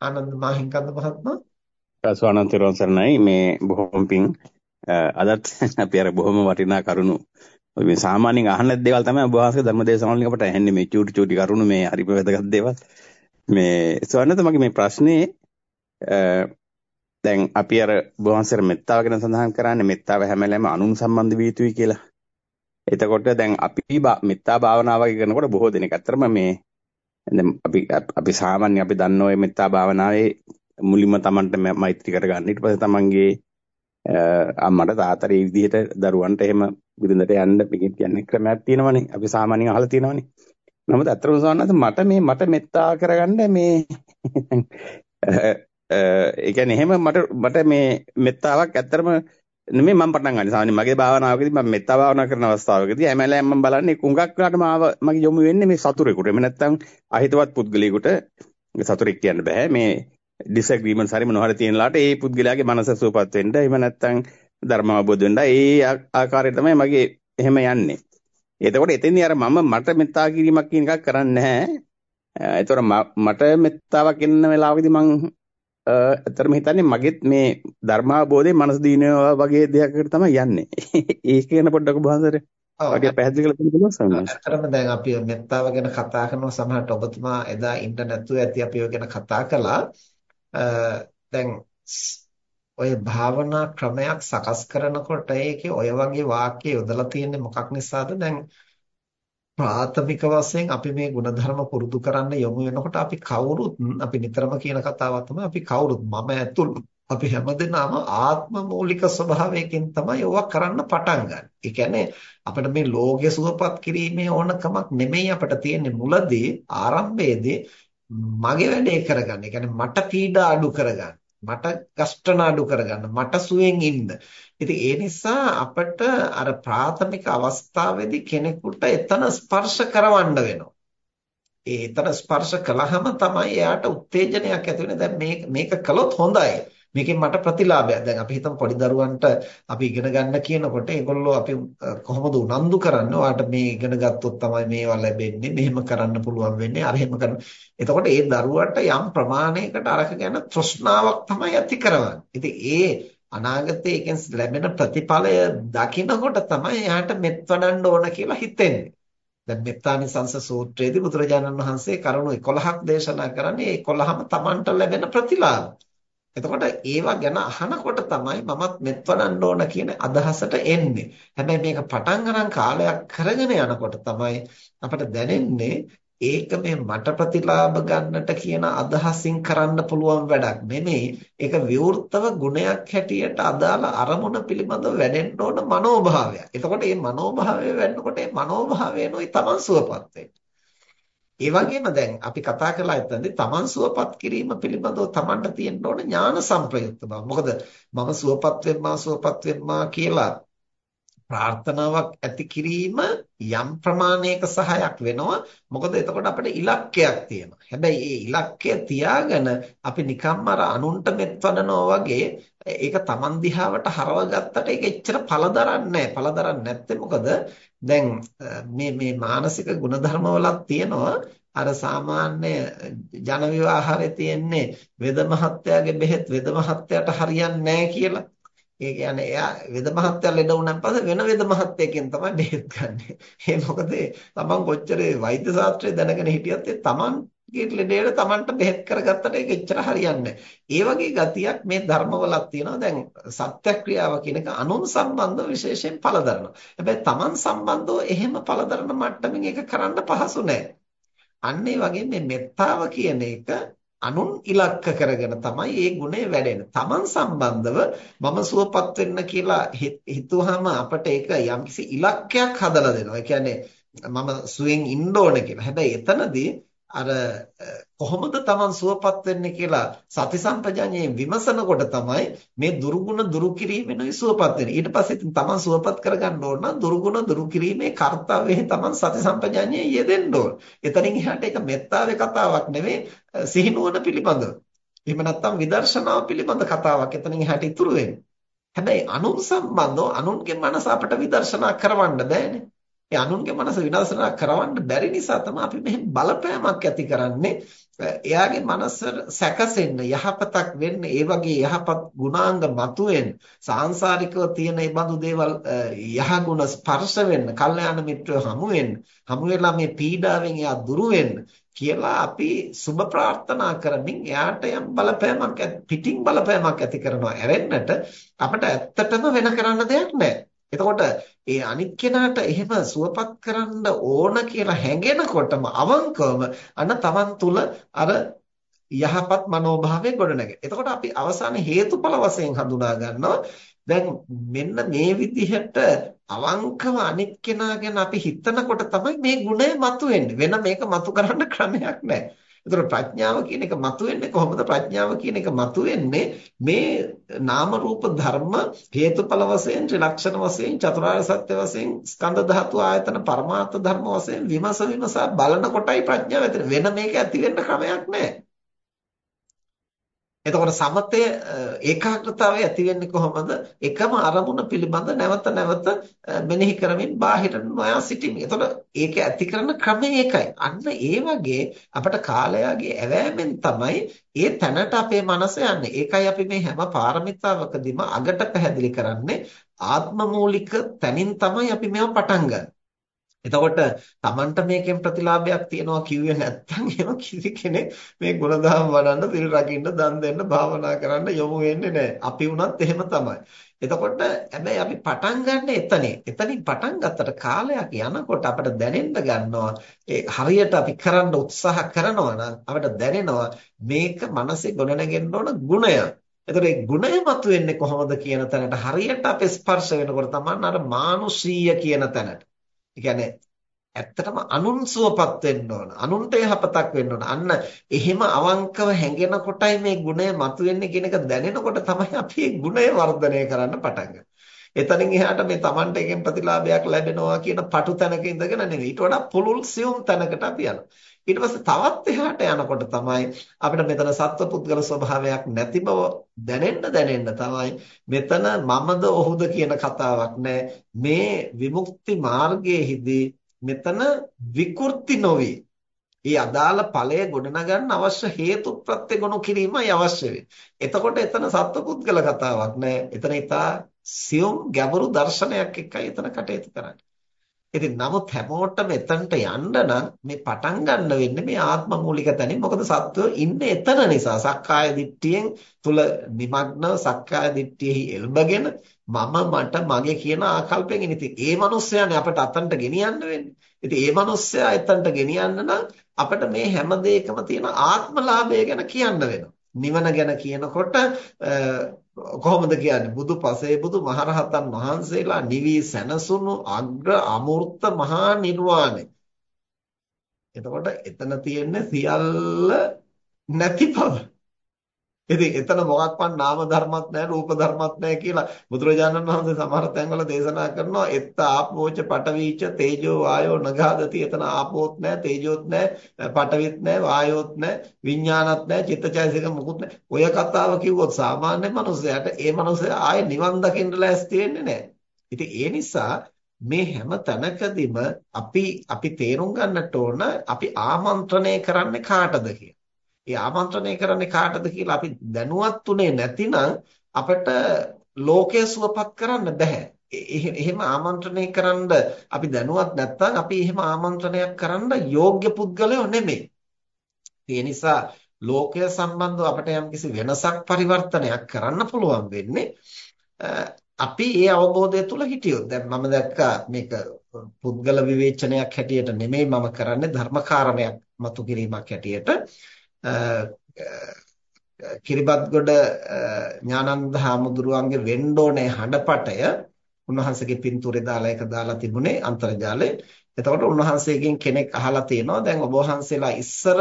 ආනන්ද මාහිම්කන්ද මහත්මයා සස්වානන් තෙරුවන් සරණයි. මේ බොහොම පිං අදත් අපි අර බොහොම වටිනා කරුණු. මේ සාමාන්‍යයෙන් අහන්න දේවල් තමයි ඔබ වහන්සේ ධර්මදේශනවලින් අපට ඇහෙන්නේ. මේ චූටි චූටි කරුණු මේ හරිම වැදගත් දේවල්. මේ සවන්නත මගේ මේ ප්‍රශ්නේ දැන් අපි අර ඔබ වහන්සේ මෙත්තාව ගැන සඳහන් කරන්නේ මෙත්තාව හැමලෙම අනුන් සම්බන්ධ විය යුතුයි කියලා. එතකොට දැන් අපි මෙත්තා භාවනාව කරනකොට බොහෝ දෙනෙක් අතරම මේ දැන් අපි අපි සාමාන්‍ය අපි දන්න ඔය මෙත්තා භාවනාවේ මුලින්ම Tamanට මෛත්‍රී කරගන්න. ඊට පස්සේ Tamanගේ අම්මට තාත්තට මේ විදිහට දරුවන්ට එහෙම බිරිඳට යන්න පිටින් කියන්නේ ක්‍රමයක් තියෙනවනේ. අපි සාමාන්‍යයෙන් අහලා තියෙනවනේ. නමුත් අත්‍තරම සවන්නත් මට මේ මට මෙත්තා කරගන්න මේ ඒ කියන්නේ එහෙම මට මට මේ මෙත්තාවක් ඇත්තරම නෙමෙයි මම පටන් ගන්නේ. සාමාන්‍ය මගේ භාවනාවකදී මම මෙත්තා භාවනා කරන අවස්ථාවකදී හැමලෑම මම බලන්නේ කුඟක් වෙලාට මාව මගේ යොමු වෙන්නේ මේ සතුරෙකුට. එහෙම නැත්නම් අහිතවත් පුද්ගලයෙකුට සතුරෙක් කියන්න බෑ. මේ ඩිසැග්‍රීමන්ට්ස් හරි මොනවා හරි තියෙන ලාට ඒ පුද්ගලයාගේ මනස සුවපත් වෙන්න එහෙම නැත්නම් ධර්ම අවබෝධ වෙන්න ඒ ආකාරයට තමයි මගේ එහෙම යන්නේ. එතකොට එතෙන්දී අර මම මට මෙත්තා කිරීමක් කියන එකක් කරන්නේ නැහැ. ඒතකොට මට මෙත්තාවක් එන්න වෙලාවකදී මම ඇත්තටම හිතන්නේ මගෙත් මේ ධර්මාබෝධයේ මනස දිනනවා වගේ දෙයකට තමයි යන්නේ. ඒක ගැන පොඩ්ඩක් ඔබ වහන්සේට වගේ පැහැදිලි කරලා දෙන්න පුළුවන් සමහරවිට. ඇත්තටම දැන් අපි මෙත්තාව ගැන කතා කරනවා සමහරට ඔබතුමා එදා ඉන්න නැතුව ඇති අපි ඔය ගැන කතා කළා. දැන් ඔය භාවනා ක්‍රමයක් සකස් කරනකොට ඒකේ ඔය වගේ වාක්‍ය යොදලා තියෙන්නේ මොකක් නිසාද? දැන් ප්‍රාථමික වශයෙන් අපි මේ ಗುಣධර්ම පුරුදු කරන්න යොමු වෙනකොට අපි කවුරුත් අපි නිතරම කියන කතාවක් තමයි අපි කවුරුත් මම ඇතුළු අපි හැමදෙනාම ආත්ම මූලික ස්වභාවයකින් තමයි ඕවා කරන්න පටන් ගන්න. ඒ කියන්නේ අපිට මේ ලෝකයේ සුවපත් කිරීමේ ඕනකමක් නෙමෙයි අපිට තියෙන්නේ මුලදී ආරම්භයේදී මගේ වැඩේ කරගන්න. ඒ කියන්නේ මට පීඩා අඩු කරගන්න. මට කෂ්ඨ අඩු කරගන්න. මට සුවෙන් ඉන්න. ඉතින් ඒ නිසා අපිට අර ප්‍රාථමික අවස්ථාවේදී කෙනෙකුට එතන ස්පර්ශ කරවන්න වෙනවා. ඒ එතන ස්පර්ශ කළාම තමයි එයාට උත්තේජනයක් ඇති වෙන්නේ. දැන් මේක මේක කළොත් හොඳයි. මේකෙන් මට ප්‍රතිලාභයක්. දැන් අපි හිතමු පොඩි දරුවන්ට අපි ඉගෙන ගන්න කියනකොට ඒගොල්ලෝ අපි කොහොමද උනන්දු කරන්නේ? ඔයාට මේ ඉගෙන ගත්තොත් තමයි මේවා ලැබෙන්නේ. මෙහෙම කරන්න පුළුවන් වෙන්නේ. අර එහෙම කරන. එතකොට ඒ දරුවට යම් ප්‍රමාණයකට අරක ගැන තෘෂ්ණාවක් තමයි ඇති කරවන්නේ. ඉතින් ඒ අනාගතයේ එකෙන් ලැබෙන ප්‍රතිඵලය දකිනකොට තමයි එයාට මෙත් වඩන්න ඕන කියලා හිතෙන්නේ. දැන් මෙත්තානිසංස සූත්‍රයේදී බුදුරජාණන් වහන්සේ කරුණු 11ක් දේශනා කරන්නේ ඒ 11ම Tamanට ලැබෙන ප්‍රතිලාභ. එතකොට ඒවා ගැන අහනකොට තමයි මමත් මෙත් වඩන්න ඕන කියන අදහසට එන්නේ. හැබැයි මේක පටන් ගන්න කාලයක් කරගෙන යනකොට තමයි අපට දැනෙන්නේ ඒක මේ මට ප්‍රතිලාභ ගන්නට කියන අදහසින් කරන්න පුළුවන් වැඩක් නෙමෙයි. ඒක විවෘතව ගුණයක් හැටියට අදාළ අරමුණ පිළිබඳව වැඩෙන්න ඕන මනෝභාවයක්. එතකොට මේ මනෝභාවය වැඩනකොට මේ මනෝභාවයනොයි තමන් සුවපත් ඒ වගේම දැන් අපි කතා කළා එතනදී තමන් සුවපත් කිරීම පිළිබඳව තමන්ට තියෙන්න ඕන ඥාන සංප්‍රයුක්ත බව. මොකද මම සුවපත් වෙම්මා සුවපත් වෙම්මා කියලා ප්‍රාර්ථනාවක් ඇති කිරීම යම් ප්‍රමාණයක සහයක් වෙනවා. මොකද එතකොට අපිට ඉලක්කයක් තියෙනවා. හැබැයි ඒ ඉලක්කය තියාගෙන අපි නිකම්ම අර අනුන්ට මෙත් වඩනවා වගේ ඒක Taman දිහාවට හරව ගත්තට ඒක එච්චර පළදරන්නේ නැහැ. පළදරන්නේ නැත්තේ මොකද? දැන් මේ මේ මානසික ගුණධර්ම වලක් තියෙනවා. අර සාමාන්‍ය ජන විවාහයේ තියෙන්නේ වෙද මහත්තයාගේ බෙහෙත් වෙද මහත්තයාට හරියන්නේ නැහැ කියලා. ඒ කියන්නේ එයා වෙද මහත්තයා ලෙඩ වුණාන් පස්සේ වෙන වෙද මහත්තයකින් තමයි බෙහෙත් ගන්නෙ. ඒ මොකද තමන් කොච්චර වෛද්‍ය ශාස්ත්‍රය දැනගෙන හිටියත් ඒ තමන්ගේ ලෙඩේට තමන්ට බෙහෙත් කරගත්තට ඒක එච්චර හරියන්නේ ඒ වගේ ගතියක් මේ ධර්මවලක් තියෙනවා. දැන් සත්‍යක්‍රියාව කියන එක අනුන් සම්බන්ධව විශේෂයෙන් පළදරනවා. හැබැයි තමන් සම්බන්ධව එහෙම පළදරන මට්ටමින් ඒක කරන්න පහසු නෑ. අන්න ඒ වගේ මේ මෙත්තාව කියන එක අනුන් ඉලක්ක කරගෙන තමයි ඒ ගුණය වැඩෙන්නේ. Taman සම්බන්ධව මම සුවපත් වෙන්න කියලා හිතුවාම අපට ඒක යම්කිසි ඉලක්කයක් හදලා දෙනවා. ඒ කියන්නේ මම සුවෙන් ඉන්න ඕන කියලා. හැබැයි එතනදී අර කොහොමද Taman සුවපත් වෙන්නේ කියලා සති සම්පජඤ්ඤයෙන් විමසනකොට තමයි මේ දුරුගුණ දුරු කිරීමෙනුයි සුවපත් වෙන්නේ. ඊට පස්සේ ඉතින් Taman සුවපත් කරගන්න ඕන නම් දුරුගුණ දුරු කිරීමේ කාර්යය Taman සති සම්පජඤ්ඤයෙන් යෙදෙන්න ඕන. එතනින් එහාට ඒක මෙත්තාවේ කතාවක් නෙවෙයි සිහිනුවන පිළිබඳව. එහෙම නැත්නම් විදර්ශනාව පිළිබඳ කතාවක් එතනින් එහාට ඉතුරු වෙන්නේ. හැබැයි අනුන් සම්බන්ධව අනුන්ගේ මනස අපට විදර්ශනා කරවන්න බෑනේ. ඒ අනුන්ගේ මනස විනාශනා කරවන්න බැරි නිසා තමයි අපි මෙහෙම බලපෑමක් ඇති කරන්නේ. එයාගේ මනස සැකසෙන්න යහපතක් වෙන්න ඒ වගේ යහපත් ගුණාංග මතුවෙන්න සාංශාරිකව තියෙන මේ බඳු දේවල් යහගුණ ස්පර්ශ වෙන්න කල්යාණ මිත්‍රයෝ හමු වෙන්න හමු වෙලා මේ පීඩාවෙන් එයා දුරු වෙන්න කියලා අපි සුබ ප්‍රාර්ථනා කරමින් එයාට යම් බලපෑමක් පිටින් බලපෑමක් ඇති කරනවා ඇරෙන්නට අපිට ඇත්තටම වෙන කරන්න දෙයක් නැහැ. එතකොට ඒ අනිත් කෙනාට එහෙම සුවපත් කරන්න ඕන කියලා හැඟෙනකොටම අවංකවම අන්න Taman තුල අර යහපත් මනෝභාවය ගොඩනැගෙන. එතකොට අපි අවසාන හේතුඵල වශයෙන් හඳුනා ගන්නවා දැන් මෙන්න මේ විදිහට අවංකව අනිත් කෙනා ගැන අපි හිතනකොට තමයි මේ ගුණය මතුවෙන්නේ. වෙන මේක මතු කරන්න ක්‍රමයක් නැහැ. ඒතර ප්‍රඥාව කියන එක මතුවෙන්නේ කොහොමද? ප්‍රඥාව කියන එක මතුවෙන්නේ මේ නාම රූප ධර්ම හේතුඵල වශයෙන්, ත්‍රිලක්ෂණ වශයෙන්, චතුරාර්ය සත්‍ය වශයෙන්, ස්කන්ධ ධාතු ආයතන පරමාර්ථ ධර්ම වශයෙන් විමස විමසා බලන කොටයි ප්‍රඥාව ඇති වෙන මේක ඇති වෙන්න ක්‍රමයක් නැහැ. එතකොට සමතය ඒකාග්‍රතාවය ඇති වෙන්නේ කොහොමද? එකම අරමුණ පිළිබඳ නැවත නැවත මෙනෙහි කරමින් බාහිර නොයා සිටීම. එතකොට ඒක ඇති කරන ක්‍රමය ඒකයි. අන්න ඒ වගේ අපට කාලයාගේ ඇවෑමෙන් තමයි ඒ තැනට අපේ මනස යන්නේ. ඒකයි අපි මේ හැම පාරමිතාවකදීම අගට පැහැදිලි කරන්නේ ආත්ම මූලික තැනින් තමයි අපි මේවා පටන් ගන්නේ. එතකොට Tamanට මේකෙන් ප්‍රතිලාභයක් තියනවා කිව්වේ නැත්නම් එහෙම කිසි කෙනෙක් මේ ගුණධර්ම වඩන්න, සිල් රකින්න, දන් දෙන්න, භාවනා කරන්න යොමු වෙන්නේ නැහැ. අපි වුණත් එහෙම තමයි. එතකොට හැබැයි අපි පටන් ගන්න එතනින්. එතනින් පටන් ගත්තට කාලයක් යනකොට අපිට දැනෙන්න ගන්නවා ඒ හරියට අපි කරන්න උත්සාහ කරනවා නම් අපිට දැනෙනවා මේක මනසේ ගොඩනගෙන්න ඕන ගුණයක්. එතකොට ඒ ගුණය මතුවෙන්නේ කොහොමද කියන තැනට හරියට අපි ස්පර්ශ වෙනකොට තමයි අර මානුෂීය කියන තැනට. ඒ කියන්නේ ඇත්තටම අනුන් සුවපත් වෙන්න ඕන. අනුන්ට යහපතක් වෙන්න ඕන. අන්න එහෙම අවංකව හැඟෙන කොටයි මේ ගුණය මතුවෙන්නේ කියන එක දැනෙනකොට තමයි අපි මේ ගුණය වර්ධනය කරන්න පටන් ගන්නේ. එතනින් එහාට මේ Tamante එකෙන් ප්‍රතිලාභයක් ලැබෙනවා කියන පටු තැනක ඉඳගෙන නෙවෙයි. ඊට වඩා පුළුල් සියුම් තැනකට අපි යනවා. ඊට පස්සේ තවත් එහාට යනකොට තමයි අපිට මෙතන සත්පුද්ගල ස්වභාවයක් නැති බව දැනෙන්න දැනෙන්න තමයි මෙතන මමද ඔහුද කියන කතාවක් මේ විමුක්ති මාර්ගයේදී මෙතන විකෘති නොවේ. ඒ අදාළ ඵලය ගොඩනගන්න අවශ්‍ය හේතු ප්‍රත්‍ය ගොනු කිරීමයි අවශ්‍ය වෙන්නේ. එතකොට එතන සත්පුද්ගල කතාවක් නෑ. එතන ඊටා සියුම් ගැඹුරු දර්ශනයක් එක්කයි එතන කටයුතු කරන්නේ. ඉතින් නමුත් හැමෝටම එතනට යන්න නම් මේ පටන් ගන්න වෙන්නේ මේ ආත්ම මූලික තැනින්. මොකද සත්වෝ ඉන්නේ එතන නිසා. සක්කාය දිට්ඨියෙන් තුල নিমগ্নව සක්කාය දිට්ඨියෙහි එල්බගෙන මම මට මගේ කියන ආකල්පයෙන් ඉන්නේ. ඉතින් ඒ මිනිස්සයානේ අපට අතනට ගෙනියන්න වෙන්නේ. ඉතින් ඒ මිනිස්සයා එතනට ගෙනියන්න නම් අපිට මේ හැම දෙයකම තියෙන ආත්මලාභය ගැන කියන්න වෙනවා. නිවන ගැන කියනකොට කොහොමද කියන්නේ බුදු පසේ බුදු මහරහතන් වහන්සේලා නිවි සැනසුණු අග්‍ර අමූර්ත මහා නිර්වාණය. එතකොට එතන තියෙන්නේ සියල්ල නැති බව. ඉතින් එතන මොකක්වත් නාම ධර්මත් නැහැ රූප ධර්මත් නැහැ කියලා බුදුරජාණන් වහන්සේ සමහර තැන්වල දේශනා කරනවා. එත්ත ආපෝච පටවීච තේජෝ වායෝ නගාදති එතන ආපෝත් නැහැ තේජෝත් නැහැ පටවිත් නැහැ වායෝත් නැහැ විඥානත් නැහැ චිත්තචෛතසික මුකුත් නැහැ. ඔය කතාව කිව්වොත් සාමාන්‍ය මනුස්සයාට ඒ මනුස්සයා ආයේ නිවන් දකින්න ලෑස්ති වෙන්නේ නැහැ. ඉතින් ඒ නිසා මේ හැම තැනකදීම අපි අපි තේරුම් ගන්නට ඕන අපි ආමන්ත්‍රණය කරන්නේ කාටද කියලා. ඒ ආමන්ත්‍රණය කරන්නේ කාටද කියලා අපි දැනුවත් උනේ නැතිනම් අපිට ලෝකය සුවපත් කරන්න බෑ. එහෙම ආමන්ත්‍රණය කරන්න අපි දැනුවත් නැත්නම් අපි එහෙම ආමන්ත්‍රණයක් කරන්න යෝග්‍ය පුද්ගලයෝ නෙමෙයි. ඒ නිසා ලෝකය සම්බන්ධව අපිට යම්කිසි වෙනසක් පරිවර්තනයක් කරන්න පුළුවන් වෙන්නේ අපි ඒ අවබෝධය තුල හිටියොත්. දැන් මම දැක්කා මේක පුද්ගල විවේචනයක් හැටියට නෙමෙයි මම කරන්නේ ධර්මකාරණයක් මතු කිරීමක් හැටියට. කිරිබත්ගොඩ ඥානන්ද හාමුදුරුවන්ගේ වෙන්න ඕනේ හඬපටය උන්වහන්සේගේ පින්තූරේ දාලා එක දාලා තිබුණේ අන්තර්ජාලේ. එතකොට උන්වහන්සේගෙන් කෙනෙක් අහලා තියෙනවා දැන් ඔබ වහන්සේලා ඉස්සර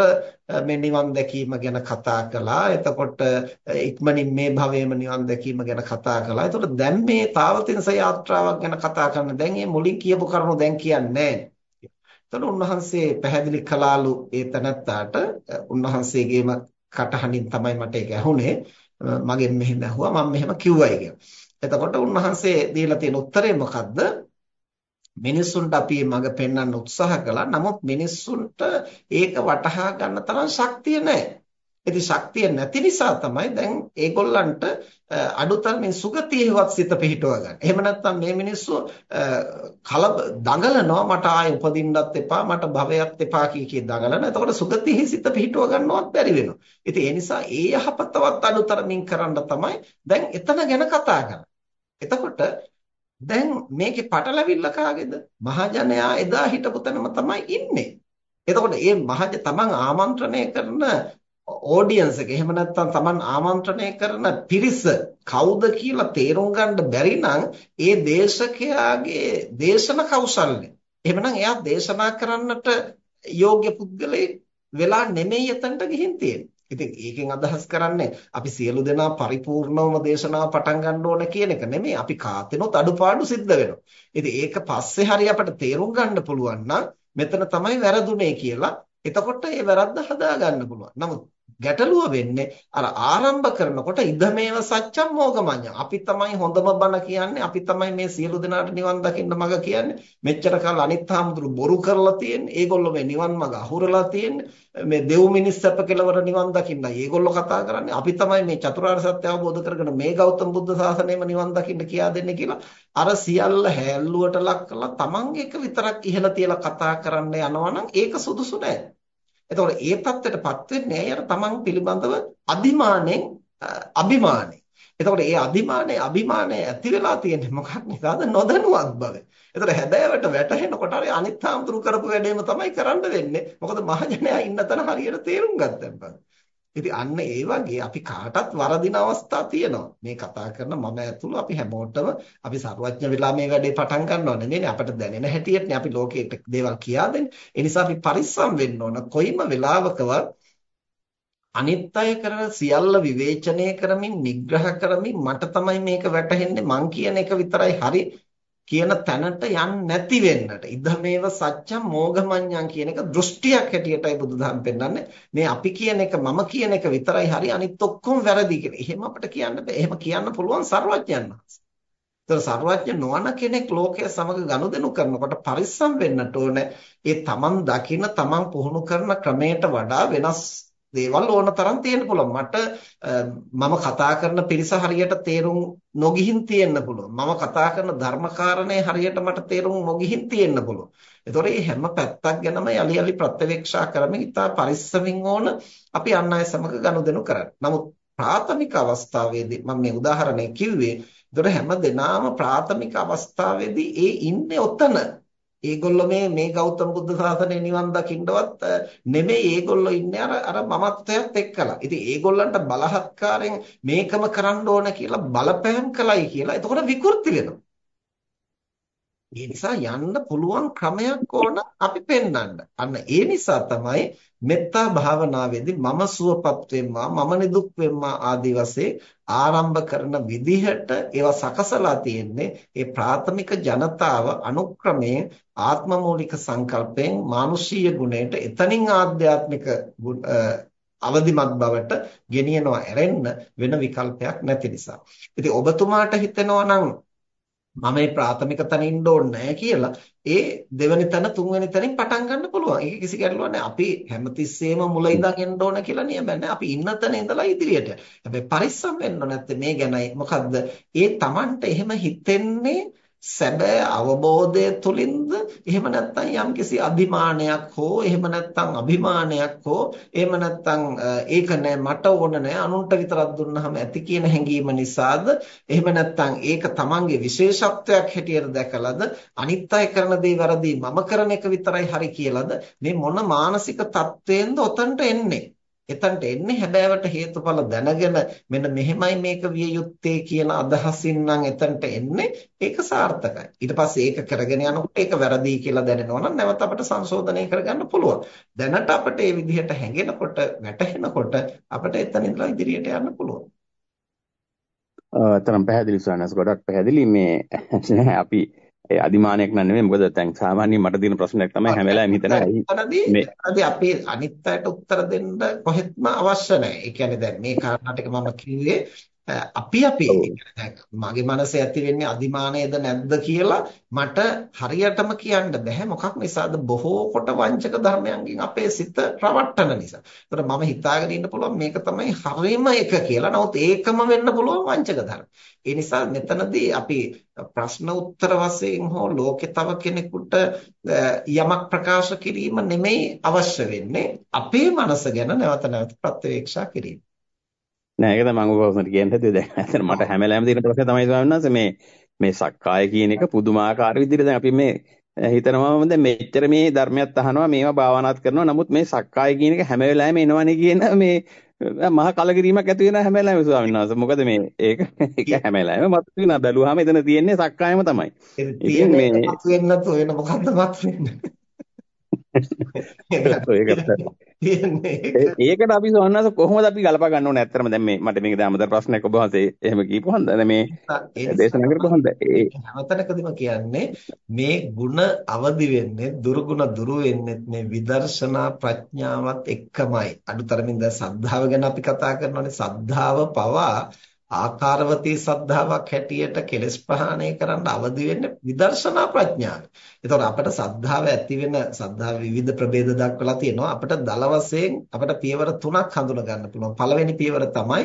මේ නිවන් දැකීම ගැන කතා කළා. එතකොට ඉක්මනින් මේ භවයේම නිවන් දැකීම ගැන කතා කළා. එතකොට දැන් මේ තාවතින්ස යාත්‍රාවක් ගැන කතා කරන දැන් මේ මුලින් කියපු කරුණු දැන් කියන්නේ එතකොට උන්වහන්සේ පැහැදිලි කළාලු ඒ තනත්තාට උන්වහන්සේගේම කටහඬින් තමයි මට ඒක ඇහුනේ මගෙන් මෙහෙම ඇහුවා මම මෙහෙම කිව්වයි කියලා. එතකොට උන්වහන්සේ දීලා තියෙන උත්තරේ මොකද්ද? මිනිස්සුන්ට අපි මඟ පෙන්වන්න උත්සාහ කළා. නමුත් මිනිස්සුන්ට ඒක වටහා ගන්න තරම් ශක්තිය නැහැ. ඉතින් ශක්තිය නැති නිසා තමයි දැන් ඒගොල්ලන්ට අඩුතරමින් සුගතියේවත් සිත පිහිටව ගන්න. එහෙම නැත්නම් මේ මිනිස්සු කලබ දඟලනවා මට ආයෙ උපදින්නත් එපා මට භවයක් එපා කී කී දඟලන. එතකොට සුගතියේ සිත පිහිටව ගන්නවත් බැරි වෙනවා. ඉතින් ඒ නිසා ඒ යහපතවත් අඩුතරමින් කරන්න තමයි දැන් එතන ගැන කතා කරන්නේ. එතකොට දැන් මේකේ පටලැවිල්ල කාගේද? මහජනයා එදා හිටපු තැනම තමයි ඉන්නේ. එතකොට මේ මහජ තමන් ආමන්ත්‍රණය කරන ඔඩියන්ස් එක එහෙම නැත්නම් Taman ආමන්ත්‍රණය කරන පිරිස කවුද කියලා තේරුම් ගන්න බැරි නම් ඒ දේශකයාගේ දේශන කෞශල්‍ය එහෙමනම් එයා දේශනා කරන්නට යෝග්‍ය පුද්ගලයෙක් වෙලා නෙමෙයි එතනට ගිහින් තියෙන්නේ. ඉතින් ඒකෙන් අදහස් කරන්නේ අපි සියලු දෙනා පරිපූර්ණවම දේශනාව පටන් ගන්න ඕන කියන එක නෙමෙයි. අපි කාතෙනොත් අඩුපාඩු සිද්ධ වෙනවා. ඉතින් ඒක පස්සේ හරි අපිට තේරුම් ගන්න පුළුවන් නම් මෙතන තමයි වැරදුනේ කියලා. එතකොට ඒ වැරද්ද හදා ගන්න පුළුවන්. නමුත් ගැටලුව වෙන්නේ අර ආරම්භ කරනකොට ඉදමේව සත්‍යම් මොගමඤ්ඤ. අපි තමයි හොඳම බණ කියන්නේ. අපි තමයි මේ සියලු දෙනාට නිවන් දකින්න මඟ කියන්නේ. මෙච්චර කාල අනිත් හාමුදුරු බොරු කරලා තියෙන්නේ. ඒගොල්ලෝ මේ නිවන් මඟ අහුරලා තියෙන්නේ. මේ දෙව් මිනිස් සැප කෙලවර නිවන් දකින්නයි ඒගොල්ලෝ කතා කරන්නේ. අපි තමයි මේ චතුරාර්ය සත්‍ය අවබෝධ කරගෙන මේ ගෞතම බුද්ධ ශාසනයම නිවන් දකින්න කියා දෙන්නේ කියලා. අර සියල්ල හැල්ලුවට ලක් කළා තමන් එක විතරක් ඉහළ තියලා කතා කරන්න යනවා නම් ඒක සුදුසු නෑ. එතකොට ඒ தත්ත්වයටපත් වෙන්නේ අර තමන් පිළිබඳව අදිමානෙන් අභිමානෙ. එතකොට ඒ අදිමානේ අභිමානේ ඇති වෙලා තියෙන්නේ මොකක් නිසාද නොදැනුවත් බව. එතකොට හැබෑවට වැටහෙනකොට අර අනිත් ආම්තුරු කරපු වැඩේම තමයි කරන්න වෙන්නේ. මොකද මහජනයා ඉන්න තැන හරියට තේරුම් ගත්තන් ඉතින් අන්න ඒ වගේ අපි කාටත් වරදින අවස්ථා තියෙනවා. මේ කතා කරන මම ඇතුළු අපි හැමෝටම අපි සර්වඥ වෙලා මේ වැඩේ පටන් ගන්නව නෙමෙයි අපිට දැනෙන හැටියටනේ අපි ලෝකෙට දේවල් කියා දෙන්නේ. ඒ නිසා අපි පරිස්සම් වෙන්න ඕන. කොයිම වෙලාවකවත් අනිත් අය කරන සියල්ල විවේචනය කරමින් නිග්‍රහ කරමින් මට තමයි මේක වැටහෙන්නේ මං කියන එක විතරයි හරි කියන තැනට යන්නේ නැති වෙන්නට ඉදමේව සත්‍යම් මෝඝමඤ්ඤං කියන එක දෘෂ්ටියක් හැටියටයි බුදුදහම පෙන්නන්නේ මේ අපි කියන එක මම කියන එක විතරයි හරි අනිත් ඔක්කොම වැරදි කියලා. එහෙම අපිට කියන්න බෑ. එහෙම කියන්න පුළුවන් සර්වඥයන් වහන්සේ. ඒතර සර්වඥ නොවන කෙනෙක් ලෝකයේ සමග ගනුදෙනු කරනකොට පරිස්සම් වෙන්නට ඕනේ. ඒ තමන් දකින තමන් පුහුණු කරන ක්‍රමයට වඩා වෙනස් දේවල් ඕන තරම් තියෙන්න පුළුවන්. මට මම කතා කරන පිරිස හරියට තේරුම් නොගිහින් තියෙන්න පුළුවන්. මම කතා කරන ධර්මකාරණේ හරියට මට තේරුම් නොගිහින් තියෙන්න පුළුවන්. ඒතොර මේ හැම පැත්තක් ගැනම යලි යලි ප්‍රත්‍යවේක්ෂා කරමින් ඉතා පරිස්සමින් ඕන අපි අන් අය සමග ගනුදෙනු කරන්න. නමුත් ප්‍රාථමික අවස්ථාවේදී මම මේ උදාහරණය කිව්වේ ඒතොර හැම දිනාම ප්‍රාථමික අවස්ථාවේදී ඒ ඉන්නේ ඔතන ඒගොල්ලෝ මේ මේ ගෞතම බුද්ධ ශාසනය නිවන් දකින්නවත් නෙමෙයි ඒගොල්ලෝ ඉන්නේ අර අර මමත්වයත් එක්කලා. ඉතින් ඒගොල්ලන්ට බලහත්කාරයෙන් මේකම කරන්න ඕන කියලා බලපෑම් කළයි කියලා. එතකොට විකෘති වෙනවා. ඒ නිසා යන්න පුළුවන් ක්‍රමයක් ඕන අපි පෙන්වන්න. අන්න ඒ නිසා තමයි මෙත්තා භාවනාවේදී මම සුවපත් වෙම්මා මම නිදුක් වෙම්මා ආදී වශයෙන් ආරම්භ කරන විදිහට ඒවා සකසලා තියෙන්නේ ඒ ප්‍රාථමික ජනතාව අනුක්‍රමයෙන් ආත්මමූලික සංකල්පයෙන් මානුෂීය ගුණයට එතනින් ආධ්‍යාත්මික අවදිමත් බවට ගෙනියනවා ඇරෙන්න වෙන විකල්පයක් නැති නිසා. ඉතින් ඔබතුමාට හිතෙනවා නම් මම මේ ප්‍රාථමික තැන ඉන්න ඕනේ කියලා ඒ දෙවෙනි තැන තුන්වෙනි තැනින් පටන් ගන්න පුළුවන්. ඒක කිසි ගැටලුවක් නැහැ. අපි හැමතිස්සෙම මුල ඉඳන් එන්න ඕන කියලා නියමයක් නැහැ. අපි ඉන්න තැන ඉඳලා ඉදිරියට. හැබැයි පරිස්සම් වෙන්න නැත්නම් මේ ගැනයි මොකද්ද? ඒ Tamanට එහෙම හිතෙන්නේ සැබෑ අවබෝධය තුලින්ද එහෙම නැත්නම් යම්කිසි අභිමානයක් හෝ එහෙම නැත්නම් අභිමානයක් හෝ එහෙම නැත්නම් ඒක නෑ මට ඕන නෑ අනුන්ට විතරක් දුන්නාම ඇති කියන හැඟීම නිසාද? එහෙම නැත්නම් ඒක තමන්ගේ විශේෂත්වයක් හැටියට දැකලාද? අනිත් අය කරන දේ වැරදි මම කරන එක විතරයි හරි කියලාද? මේ මොන මානසික තත්වයෙන්ද ඔතනට එන්නේ? එතනට එන්නේ හැබෑවට හේතුඵල දැනගෙන මෙන්න මෙහෙමයි මේක විය යුත්තේ කියන අදහසින් නම් එතනට එන්නේ ඒක සාර්ථකයි. ඊට පස්සේ ඒක කරගෙන යනකොට ඒක වැරදි කියලා දැනෙනවා නම් නැවත අපිට සංශෝධනය කරගන්න පුළුවන්. දැනට අපිට මේ විදිහට හැඟෙනකොට වැටහෙනකොට අපිට එතන ඉඳලා ඉදිරියට යන්න පුළුවන්. අතරම් පැහැදිලි සවනස් ගොඩක් පැහැදිලි මේ අපි ඒ අදිමානයක් නන් නෙමෙයි මොකද දැන් සාමාන්‍යයෙන් මට තියෙන ප්‍රශ්නයක් තමයි හැම වෙලාවෙම හිතන මේ අද අපි අනිත් අයට උත්තර දෙන්න කොහෙත්ම අවශ්‍ය නැහැ. ඒ කියන්නේ දැන් මේ කාරණා ටික මම කිව්වේ අපි අපි මගේ මනසේ ඇති වෙන්නේ අදිමානයේද නැද්ද කියලා මට හරියටම කියන්න බෑ මොකක් නිසාද බොහෝ කොට වංචක ධර්මයන්ගෙන් අපේ සිත රවට්ටන නිසා. ඒතර මම හිතාගෙන ඉන්න පුළුවන් මේක තමයි හරියම එක කියලා. නමුත් ඒකම වෙන්න පුළුවන් වංචක ධර්ම. ඒ නිසා මෙතනදී අපි ප්‍රශ්න උත්තර වශයෙන් හෝ ලෝකේ තව කෙනෙකුට යමක් ප්‍රකාශ කිරීම නෙමෙයි අවශ්‍ය වෙන්නේ අපේ මනස ගැන නැවත නැවත ප්‍රත්‍යවේක්ෂා කිරීම. නෑ ඒක තමයි මම ඔබවසන්ට කියන්න හිතුවේ දැන් ඇත්තට මට හැම වෙලාවෙම තියෙන ප්‍රශ්නේ තමයි ස්වාමීන් වහන්සේ මේ මේ සක්කාය කියන එක පුදුමාකාර විදිහට දැන් අපි මේ හිතනවාම දැන් මෙච්චර මේ ධර්මයක් අහනවා මේවා භාවනාත් කරනවා. නමුත් මේ සක්කාය කියන එක හැම වෙලාවෙම එනවනේ කියන මේ මහා කලකිරීමක් ඇති වෙන හැම වෙලාවෙම ස්වාමීන් වහන්සේ. මොකද මේ ඒක ඒක හැම වෙලාවෙම මත් වෙනවා. බැලුවාම එතන තියෙන්නේ සක්කායම තමයි. ඉතින් මේ මත් වෙන්න නැතු වෙන මොකද්ද මත් වෙන්නේ? ඒකට අපි සෝන්නස කොහොමද අපි ගලපා ගන්න ඕනේ? ඇත්තටම දැන් මේ මට මේක දැන් අමතර ප්‍රශ්නයක් ඔබ වහන්සේ එහෙම කියපුවාද දැන් මේ දේශනා කරපුවාද ඒ හැමතැනකදීම කියන්නේ මේ ಗುಣ අවදි වෙන්නේ දුර්ගුණ දුරු වෙන්නේ මේ විදර්ශනා ප්‍රඥාවත් එක්කමයි. අඩුතරමින් දැන් සද්ධාව ගැන අපි කතා කරනවානේ. සද්ධාව පවා ආකාරවතී සද්ධාාවක් හැටියට කෙලස් ප්‍රහාණය කරන්න අවදි වෙන්නේ විදර්ශනා ප්‍රඥාව. ඒතකොට අපිට සද්ධාව ඇති වෙන සද්ධාව විවිධ ප්‍රභේද දක්වලා තියෙනවා. අපිට දල වශයෙන් අපිට පියවර තුනක් හඳුනා ගන්න පුළුවන්. පළවෙනි පියවර තමයි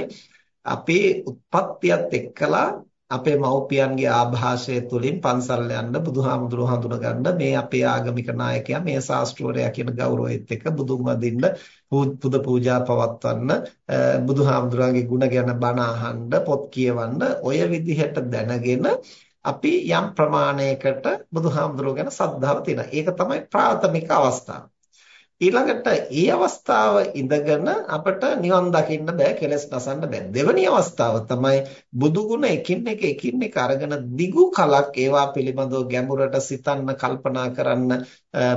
අපේ උත්පත්තියත් එක්කලා අපේ මව්පියන්ගේ ආభాෂය තුලින් පන්සල් යන්න බුදුහාමුදුරුව හඳුනගන්න මේ අපේ ආගමික 나යකයා මේ ශාස්ත්‍රවරයා කියන ගෞරවයත් එක්ක බුදුන් වදින්න පුද පූජා පවත්වන්න බුදුහාමුදුරන්ගේ ගුණ ගැන බණ අහන්න පොත් කියවන්න ඔය විදිහට දැනගෙන අපි යම් ප්‍රමාණයකට බුදුහාමුදුරුව ගැන සද්ධාව තියෙනවා. ඒක තමයි ප්‍රාථමික අවස්ථාව. ඊළඟට ඒ අවස්ථාව ඉඳගෙන අපිට නිවන් දකින්න බෑ කෙලස් නසන්න බෑ දෙවැනි අවස්ථාව තමයි බුදු ගුණ එකින් එක එකින් එක අරගෙන දිගු කලක් ඒවා පිළිබඳව ගැඹුරට සිතන්න කල්පනා කරන්න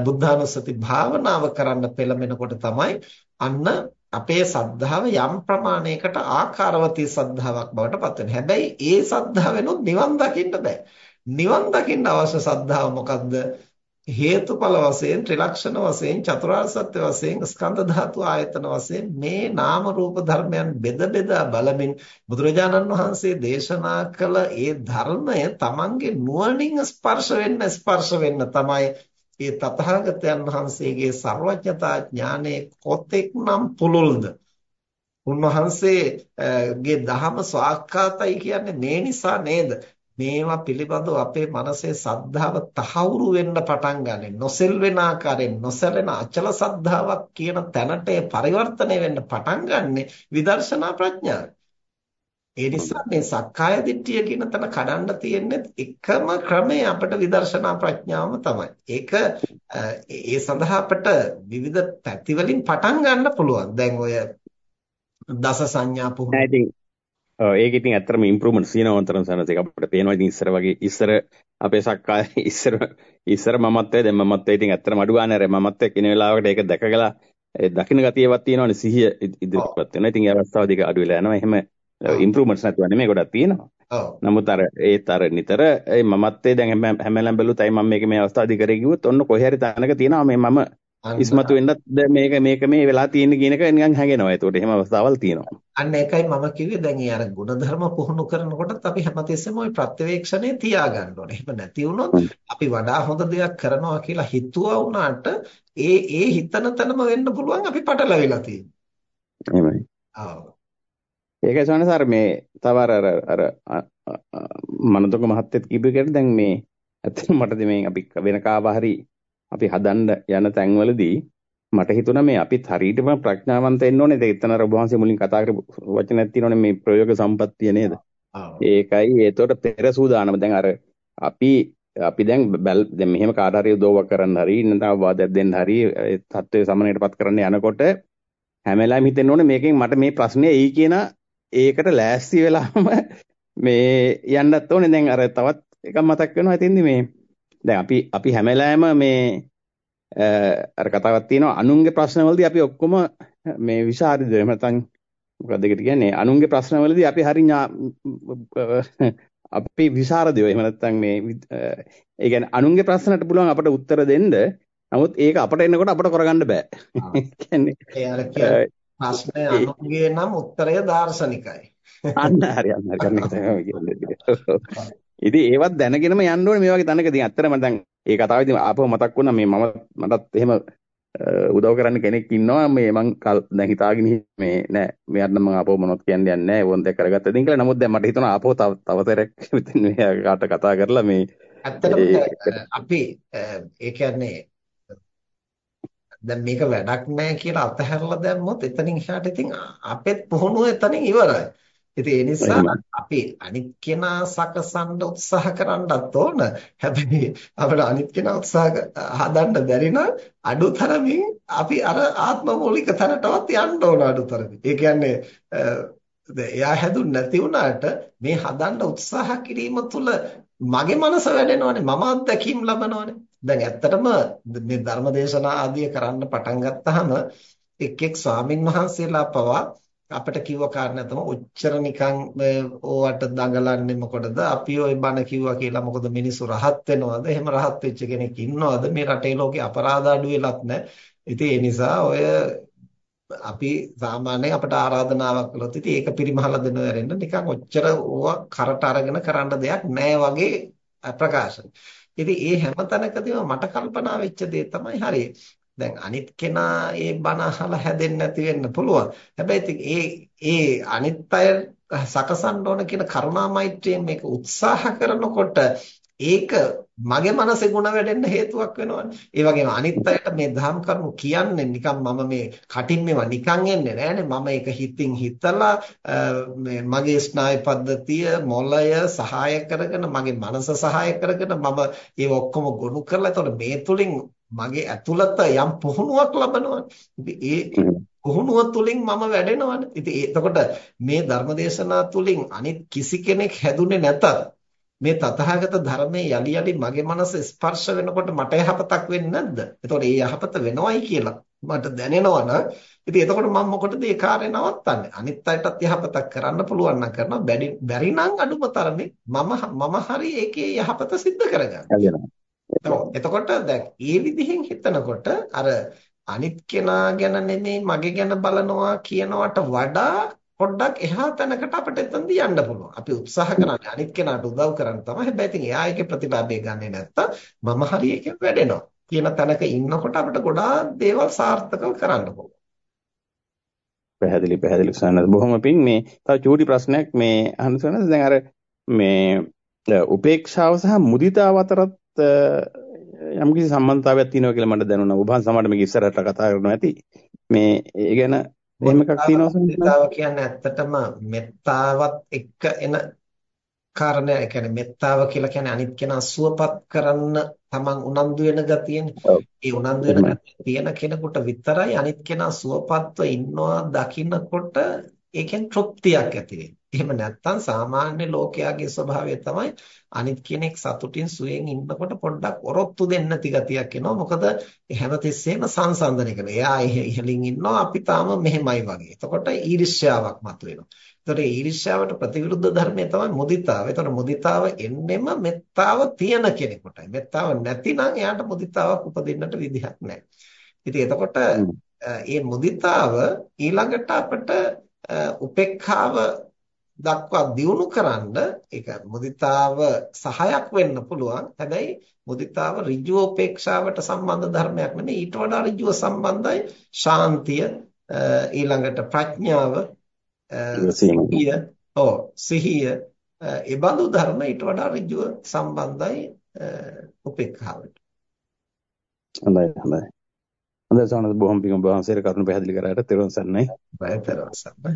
බුද්ධානුස්සති භාවනාව කරන්න පෙළඹෙනකොට තමයි අන්න අපේ සද්ධාව යම් ප්‍රමාණයකට ආකාරවතී සද්ධාාවක් බවට පත් වෙනවා. හැබැයි ඒ සද්ධාවෙනොත් නිවන් දකින්න බෑ. නිවන් දකින්න අවශ්‍ය සද්ධාව මොකද්ද? හේතුඵල වශයෙන් ත්‍රිලක්ෂණ වශයෙන් චතුරාර්ය සත්‍ය වශයෙන් ස්කන්ධ ධාතු ආයතන වශයෙන් මේ නාම රූප ධර්මයන් බෙද බෙදා බලමින් බුදුරජාණන් වහන්සේ දේශනා කළ ඒ ධර්මය තමන්ගේ නුවණින් ස්පර්ශ වෙන්න ස්පර්ශ වෙන්න තමයි ඒ තථාගතයන් වහන්සේගේ සර්වඥතා ඥානයේ කොතෙක්නම් පුළුල්ද? උන්වහන්සේගේ දහම ස්වාක්කාතයි කියන්නේ මේ නිසා නේද? මේවා පිළිබඳව අපේ මනසේ සද්ධාව තහවුරු වෙන්න පටන් ගන්නෙ නොසෙල් වෙන ආකාරයෙන් නොසැලෙන අචල සද්ධාාවක් කියන තැනට පරිවර්තනය වෙන්න පටන් ගන්නෙ විදර්ශනා ප්‍රඥාව. ඒ නිසා මේ සක්කාය දිට්ඨිය කියන තැන කඩන්න තියෙන්නේ එකම ක්‍රමය අපිට විදර්ශනා ප්‍රඥාවම තමයි. ඒක ඒ සඳහා අපිට විවිධ පැති වලින් පටන් ගන්න පුළුවන්. දැන් ඔය දස සංඥා පුහුණු ඔව් ඒක ඉතින් ඇත්තටම ඉම්ප්‍රූව්මන්ට්ස් තියෙනවා අතරම සනස ඒක අපිට පේනවා ඉතින් ඉස්සර වගේ ඉස්සර අපේ සක්කාය ඉස්සර ඉස්සර මමත්වයේ දැන් මමත්වයේ ඉතින් ඇත්තටම අඩු ගන්න අර මමත්වයේ කින වෙලාවකට ඒක දැකගලා ඒ දකින්න ගතියවත් තියෙනවනේ සිහිය ඉදිරියටපත් වෙනවා. ඉතින් ඒ අවස්ථාවදී ඒක අඩු වෙලා යනවා. එහෙම ඉම්ප්‍රූව්මන්ට්ස් නැතුව නෙමෙයි ගොඩක් තියෙනවා. නමුත් අර ඒත් අර නිතර ඒ මමත්වයේ දැන් හැම හැමලම් බැලුවොත් අයි මම මේක මේ අවස්ථාවදී කරේ කිව්වොත් ඔන්න කොහේ හරි තැනක තියෙනවා මේ මම ඉස්මතු වෙන්නත් දැන් මේක මේක මේ වෙලා තියෙන කියන එක නිකන් හැගෙනවා. ඒකට එහෙම අවස්ථාවල් තියෙනවා. අන්න ඒකයි මම කිව්වේ දැන් ඒ අර ಗುಣධර්ම පුහුණු කරනකොටත් අපි හැමතිස්සෙම ওই ප්‍රත්‍යවේක්ෂණය තියාගන්න ඕනේ. එහෙම නැති වුණොත් අපි වඩා හොඳ දෙයක් කරනවා කියලා හිතුවා වුණාට ඒ ඒ හිතන තැනම වෙන්න පුළුවන් අපි පටලවිලා තියෙනවා. එහෙමයි. ආව. ඒකයි සවන සර් මේ තව අර අර මනතක මහත්තයත් කිව්ව එකට දැන් මේ ඇත්තට මට මේ අපි වෙන කාව හරි අපි හදන්න යන තැන්වලදී මට හිතුණා මේ අපිත් හරියටම ප්‍රඥාවන්ත වෙන්න ඕනේ. ඒක එතන ඔබ වහන්සේ මුලින් කතා කරපු වචනයක් තියෙනවනේ මේ ප්‍රයෝග සම්පත්තිය නේද? ඒකයි. ඒතකොට පෙර සූදානම. දැන් අර අපි අපි දැන් දැන් මෙහෙම කාට හරි උදව්වක් කරන්න හරි නැත්නම් වාදයක් දෙන්න හරි ඒ தත්ත්වයේ සමනයටපත් කරන්න යනකොට හැම වෙලාවෙම හිතෙන්න ඕනේ මේකෙන් මට මේ ප්‍රශ්නේ එයි කියන ඒකට ලෑස්ති වෙලාම මේ යන්නත් ඕනේ. දැන් අර තවත් එකක් මතක් වෙනවා. ඉතින්දි මේ දැන් අපි අපි හැම වෙලාවෙම මේ අර කතාවක් තියෙනවා අනුන්ගේ ප්‍රශ්නවලදී අපි ඔක්කොම මේ විසරද එහෙම නැත්නම් මොකක්ද ඒකට කියන්නේ අනුන්ගේ ප්‍රශ්නවලදී අපි හරි අපි විසරදයෝ එහෙම නැත්නම් මේ ඒ කියන්නේ අනුන්ගේ ප්‍රශ්නට පුළුවන් අපට උත්තර දෙන්න නමුත් ඒක අපට එනකොට අපට කරගන්න බෑ. කියන්නේ ප්‍රශ්නේ අනුන්ගේ නම් උත්තරය දාර්ශනිකයි. අන්න හරි අන්න හරි. ඉතින් ඒවත් දැනගෙනම යන්න ඕනේ මේ වගේ තැනකදී. ඇත්තටම දැන් ඒ කතාවේදී ආපහු මතක් වුණා මේ මම මටත් එහෙම උදව් කරන්න කෙනෙක් ඉන්නවා මේ මං දැන් හිතාගෙන මේ නෑ මෙයාට නම් මම ආපහු මොනවද කියන්න යන්නේ නෑ ඕන් දෙයක් කරගත්ත ඉතින් කියලා නමුත් දැන් මට හිතුණා ආපහු තව තව තැරක් මෙතන මෙයාට කතා කරලා මේ ඇත්තටම අපි ඒ කියන්නේ දැන් මේක වැඩක් නෑ කියලා අතහැරලා දැම්මොත් එතනින් එහාට ඉතින් අපෙත් පුහුණුව එතනින් ඉවරයි. ඉතින් ඒ නිසා අපි අනිත් කෙනා සකසන්න උත්සාහ කරන්නත් ඕන. හැබැයි අපිට අනිත් කෙනා උත්සාහ හදන්න බැරි නම් අඩුතරමින් අපි අර ආත්ම මූලික තැනටවත් යන්න ඕන අඩුතරමින්. ඒ කියන්නේ එයා හැදුන්නේ නැති වුණාට මේ හදන්න උත්සාහ කිරීම තුළ මගේ මනස වැඩෙනවනේ මම අත්දැකීම් ලබනවනේ දැන් ඇත්තටම මේ ධර්මදේශනා ආදිය කරන්න පටන් ගත්තාම එක් එක් ස්වාමින් වහන්සේලා පවා අපිට කිව්ව කාරණා තමයි ඔච්චර නිකන් ඕවට දඟලන්නේ මොකටද අපි ওই බණ කිව්වා කියලා මොකද මිනිස්සු රහත් වෙනවද එහෙම රහත් වෙච්ච කෙනෙක් ඉන්නවද මේ රටේ ලෝකේ අපරාධ අඩු වෙලත් නැහැ ඉතින් ඒ නිසා ඔය අපි සාමාන්‍යයෙන් අපට ආරාධනාවක් කළොත් ඉතින් ඒක පිරිමහලා දෙනවා රෙන්න නිකන් ඔච්චර ඕවා කරට අරගෙන කරන්න දෙයක් නැහැ වගේ ප්‍රකාශන. ඉතින් ඒ හැම තැනකදීම මට කල්පනා වෙච්ච දේ තමයි හරිය. දැන් අනිත් කෙනා ඒ බණ අහලා හැදෙන්නේ නැති වෙන්න පුළුවන්. හැබැයි ඉතින් ඒ ඒ අනිත් අය සකසන්න ඕන කියන කරුණා මෛත්‍රියෙන් මේක උත්සාහ කරනකොට ඒක මගේ මනසේ ಗುಣ වැඩෙන්න හේතුවක් වෙනවනේ. ඒ වගේම අනිත් අයට මේ ධම් කරුණු කියන්නේ නිකන් මම මේ කටින් මේවා නිකන් එන්නේ නෑනේ. මම ඒක හිතින් හිතලා මේ මගේ ස්නායු පද්ධතිය, මොළය සහාය කරගෙන, මගේ මනස සහාය කරගෙන මම ඒ ඔක්කොම ගොනු කරලා එතකොට මේ තුලින් මගේ ඇතුළත යම් පුහුණුවක් ලබනවනේ. ඒ පුහුණුව තුලින් මම වැඩෙනවනේ. ඉතින් එතකොට මේ ධර්මදේශනා තුලින් අනිත් කිසි කෙනෙක් හැදුනේ නැතත් මේ තථාගත ධර්මයේ යලි යලි මගේ මනස ස්පර්ශ වෙනකොට මට යහපතක් වෙන්නේ නැද්ද? එතකොට ඒ යහපත වෙනවයි කියලා මට දැනෙනවා නම් ඉතින් එතකොට මම මොකටද ඒ කාර්යය නවත්තන්නේ? අනිත් අයටත් යහපතක් කරන්න පුළුවන් නම් කරනවා බැරි නම් අඩුම තරමේ මම මම හරි ඒකේ යහපත සිද්ධ කරගන්න. එතකොට දැන් ඒ විදිහෙන් හිතනකොට අර අනිත් කෙනා ගැන නෙමෙයි මගේ ගැන බලනවා කියනවට වඩා පොඩ්ඩක් එහා තැනකට අපිට එතනදී යන්න පුළුවන්. අපි උත්සාහ කරන්නේ අනිත් කෙනාට උදව් කරන්න තමයි. හැබැයි ඉතින් එයා ඒකේ ප්‍රතිලාභය ගන්නෙ නැත්තම් මම හරි එකෙන් වැඩෙනවා. කියන තැනක ඉන්නකොට අපිට ගොඩාක් දේවල් සාර්ථකව කරන්න පුළුවන්. පැහැදිලි පැහැදිලි සනද බොහොම පිං මේ තව චූටි ප්‍රශ්නයක් මේ අහන්න සනද දැන් අර මේ උපේක්ෂාව සහ මුදිතාව අතරත් යම්කිසි සම්බන්ධතාවයක් තියෙනවා කියලා මට දැනුණා. ඔබ සමහරට මේක ඉස්සරහට කතා කරනවා ඇති. මේ ඒ ගැන එහෙම එකක් තියෙනවා මෙත්තාව කියන්නේ ඇත්තටම මෙත්තාවත් එක්ක එන කාරණය ඒ කියන්නේ මෙත්තාව කියලා කියන්නේ අනිත් කෙනා සුවපත් කරන්න තමන් උනන්දු වෙන ගතියනේ. ඒ උනන්දු වෙන ගතිය තියෙන කෙනෙකුට විතරයි අනිත් කෙනා සුවපත්ව ඉන්නවා දකින්නකොට ඒකෙන් තෘප්තියක් ඇති වෙන්නේ. එහෙම නැත්නම් සාමාන්‍ය ලෝකයාගේ ස්වභාවය තමයි අනිත් කෙනෙක් සතුටින් සුවයෙන් ඉන්නකොට පොඩ්ඩක් ඔරොත්තු දෙන්න නැති ගතියක් එනවා. මොකද හැමතිස්සෙම සංසන්දනය කරනවා. එයා ඉහළින් ඉන්නවා අපි තාම මෙහෙමයි වගේ. එතකොට ඊර්ෂ්‍යාවක් මතුවෙනවා. එතකොට ඊර්ෂ්‍යාවට ප්‍රතිවිරුද්ධ ධර්මය තමයි මුදිතාව. එතකොට මුදිතාව එන්නෙම මෙත්තාව තියෙන කෙනෙකුටයි. මෙත්තාව නැතිනම් එයාට මුදිතාවක් උපදින්නට විදිහක් නැහැ. ඉතින් එතකොට මේ මුදිතාව ඊළඟට අපිට උපේක්ඛාව දක්වා දියුණු කරන්න ඒක මුදිතාව සහයක් වෙන්න පුළුවන්. හැබැයි මුදිතාව ඍජුව උපේක්ෂාවට සම්බන්ධ ධර්මයක් නෙමෙයි ඊට වඩා ඍජුව සම්බන්ධයි ශාන්තිය ඊළඟට ප්‍රඥාව සිහිය ඔව් සිහිය ඒ බඳු ධර්ම ඊට වඩා ඍජුව සම්බන්ධයි උපේක්ෂාවට. හොඳයි හොඳයි. හොඳයි සානද බොහොම පිං ඔබ වහන්සේට කරුණු පැහැදිලි කරාට තෙරුවන් සරණයි. බය තෙරුවන් සරණයි.